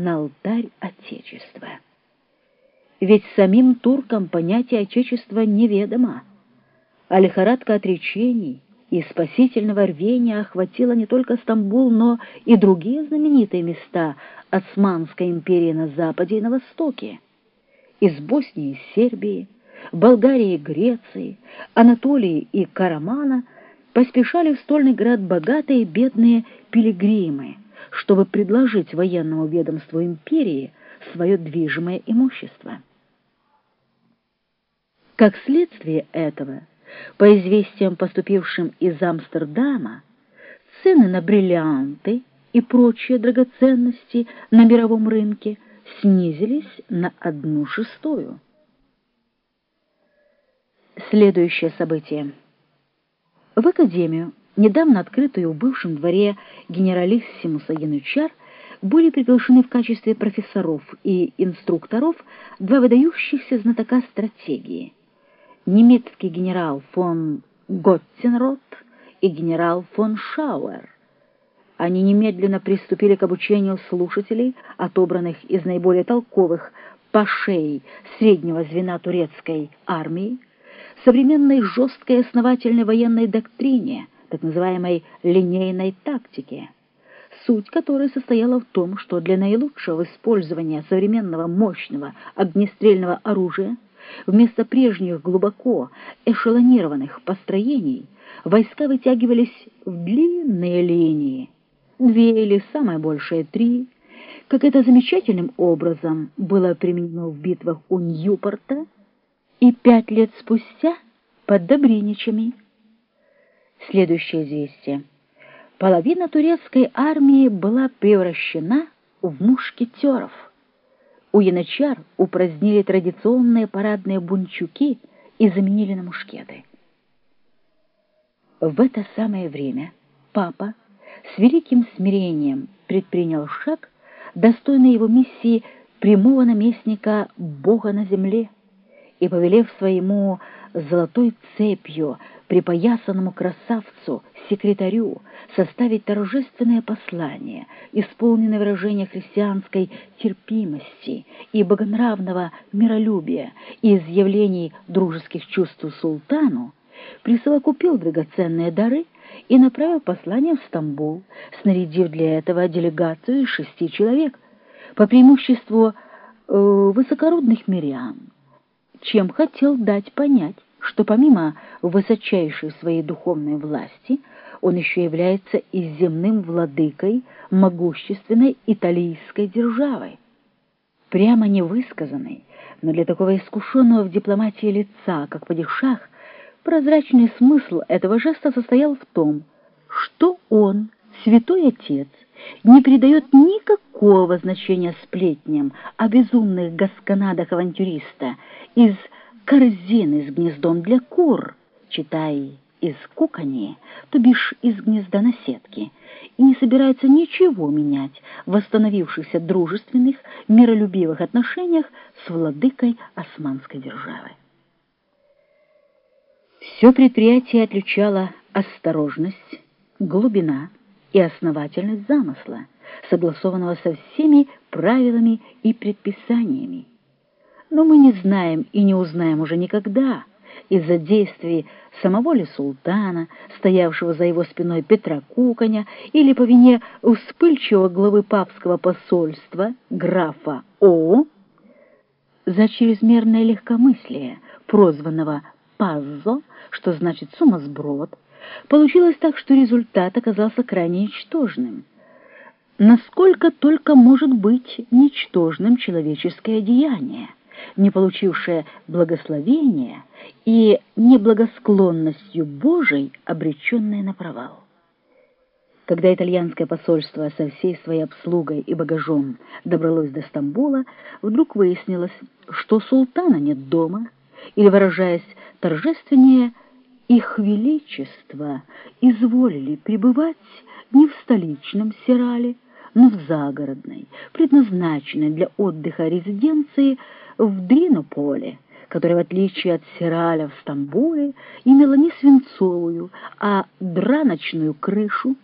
на алтарь Отечества. Ведь самим туркам понятие Отечества неведомо, а лихорадка отречений и спасительного рвения охватила не только Стамбул, но и другие знаменитые места Османской империи на западе и на востоке. Из Боснии и Сербии, Болгарии и Греции, Анатолии и Карамана поспешали в стольный град богатые и бедные пилигримы, чтобы предложить военному ведомству империи свое движимое имущество. Как следствие этого, по известиям, поступившим из Амстердама, цены на бриллианты и прочие драгоценности на мировом рынке снизились на одну шестую. Следующее событие. В Академию, недавно открытую в бывшем дворе генералиссимуса Янычар, были приглашены в качестве профессоров и инструкторов два выдающихся знатока стратегии – немецкий генерал фон Готтенрот и генерал фон Шауэр. Они немедленно приступили к обучению слушателей, отобранных из наиболее толковых пашей среднего звена турецкой армии, современной жесткой основательной военной доктрине, так называемой линейной тактике, суть которой состояла в том, что для наилучшего использования современного мощного огнестрельного оружия Вместо прежних глубоко эшелонированных построений войска вытягивались в длинные линии, две или самое большее три, как это замечательным образом было применено в битвах у Ньюпорта и пять лет спустя под Добриничами. Следующее известие. Половина турецкой армии была превращена в мушкетеров у янычар упразднили традиционные парадные бунчуки и заменили на мушкеты. В это самое время папа с великим смирением предпринял шаг, достойный его миссии прямого наместника Бога на земле, и, повелев своему золотой цепью припоясанному красавцу, секретарю, составить торжественное послание, исполненное выражение христианской терпимости и богонравного миролюбия и изъявлений дружеских чувств султану, присовокупил драгоценные дары и направил послание в Стамбул, снарядив для этого делегацию из шести человек, по преимуществу э, высокородных мирян, чем хотел дать понять, что помимо высочайшей своей духовной власти, он еще является и земным владыкой могущественной италийской державы. Прямо невысказанный, но для такого искушенного в дипломатии лица, как Падишах, прозрачный смысл этого жеста состоял в том, что он, святой отец, не придает никакого значения сплетням о безумных гасканадах авантюриста из корзины с гнездом для кур, читай, из кукани, то бишь из гнезда на сетке, и не собирается ничего менять в восстановившихся дружественных, миролюбивых отношениях с владыкой османской державы. Все предприятие отличало осторожность, глубина и основательность замысла, согласованного со всеми правилами и предписаниями, но мы не знаем и не узнаем уже никогда из-за действий самого ли султана, стоявшего за его спиной Петра Куканя, или по вине вспыльчивого главы папского посольства графа О, за чрезмерное легкомыслие, прозванного Паззо, что значит сумасброд, получилось так, что результат оказался крайне ничтожным. Насколько только может быть ничтожным человеческое деяние — не получившая благословения и неблагосклонностью Божией, обреченная на провал. Когда итальянское посольство со всей своей обслугой и багажом добралось до Стамбула, вдруг выяснилось, что султана нет дома, или, выражаясь торжественнее, их величество изволили пребывать не в столичном Сирале, но в загородной, предназначенной для отдыха резиденции в Дринополе, которая, в отличие от Сираля в Стамбуле, имела не свинцовую, а драночную крышу,